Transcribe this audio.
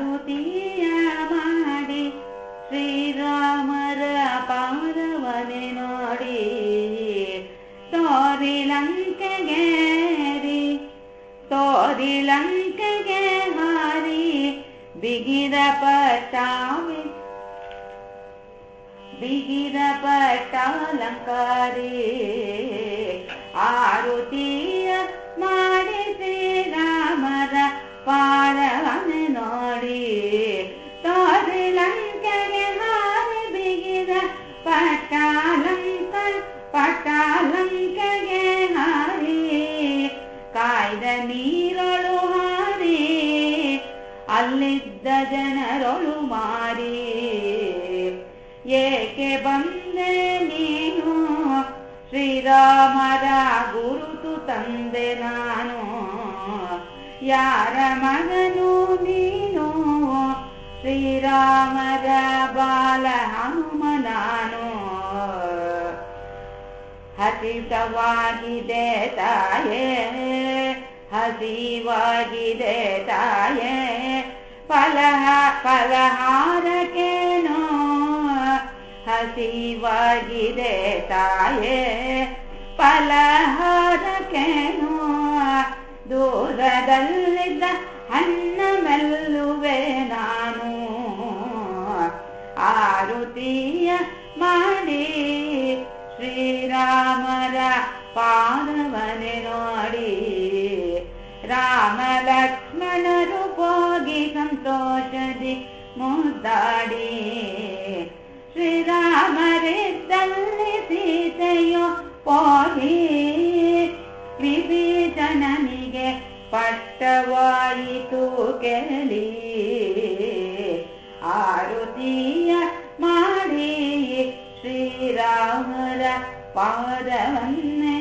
ಆರುತಿಯ ಮಾಡಿ ಶ್ರೀರಾಮರ ಪಾದವನೆ ನೋಡಿ ತೋರಿಲಂಕೆಗೇರಿ ತೋರಿಲಂಕೆಗೆ ಹಾರಿ ಬಿಗಿದ ಪಟ್ಟಾವಿ ಬಿಗಿದ ಪಟ್ಟಾಲಂಕಾರಿ ಆರುತಿಯ ನೀರೊಳು ಹಾರಿ, ಅಲ್ಲಿದ್ದ ಜನರೊಳು ಮಾರಿ. ಏಕೆ ಬಂದೆ ನೀನು? ಶ್ರೀರಾಮರ ಗುರುತು ತಂದೆ ನಾನು. ಯಾರ ಮಗನು ನೀನು? ಶ್ರೀರಾಮರ ಬಾಲ ಹನುಮ ನಾನು. ಹಸಿತವಾಗಿದೆ ತಾಯೇ. ಹಸಿವಾಗಿದೆ ತಾಯೇ ಫಲಹ ಫಲಹಾರಕ್ಕೇನೋ ಹಸಿವಾಗಿದೆ ತಾಯೇ ಫಲಹಾರಕ್ಕೇನೋ ದೂರದಲ್ಲಿದ್ದ ಅನ್ನ ಮೆಲ್ಲುವೆ ನಾನು ಆರುತಿಯ ಮಾಡಿ ಶ್ರೀರಾಮರ ಪಾದವನೆ ನೋಡಿ ರಾಮ ಲಕ್ಷ್ಮಣರು ಹೋಗಿ ಸಂತೋಷದಿ ಮುದ್ದಾಡಿ ಶ್ರೀರಾಮರಿದ್ದಲ್ಲಿ ಸೀತೆಯು ಹೋಗಿ ವಿಭೀಷಣನಿಗೆ ಪಟ್ಟವಾಯಿತು ಕೇಳಿ ಆರುತಿಯ ಮಾಡಿ ಶ್ರೀರಾಮರ ಪಾದವನ್ನೇ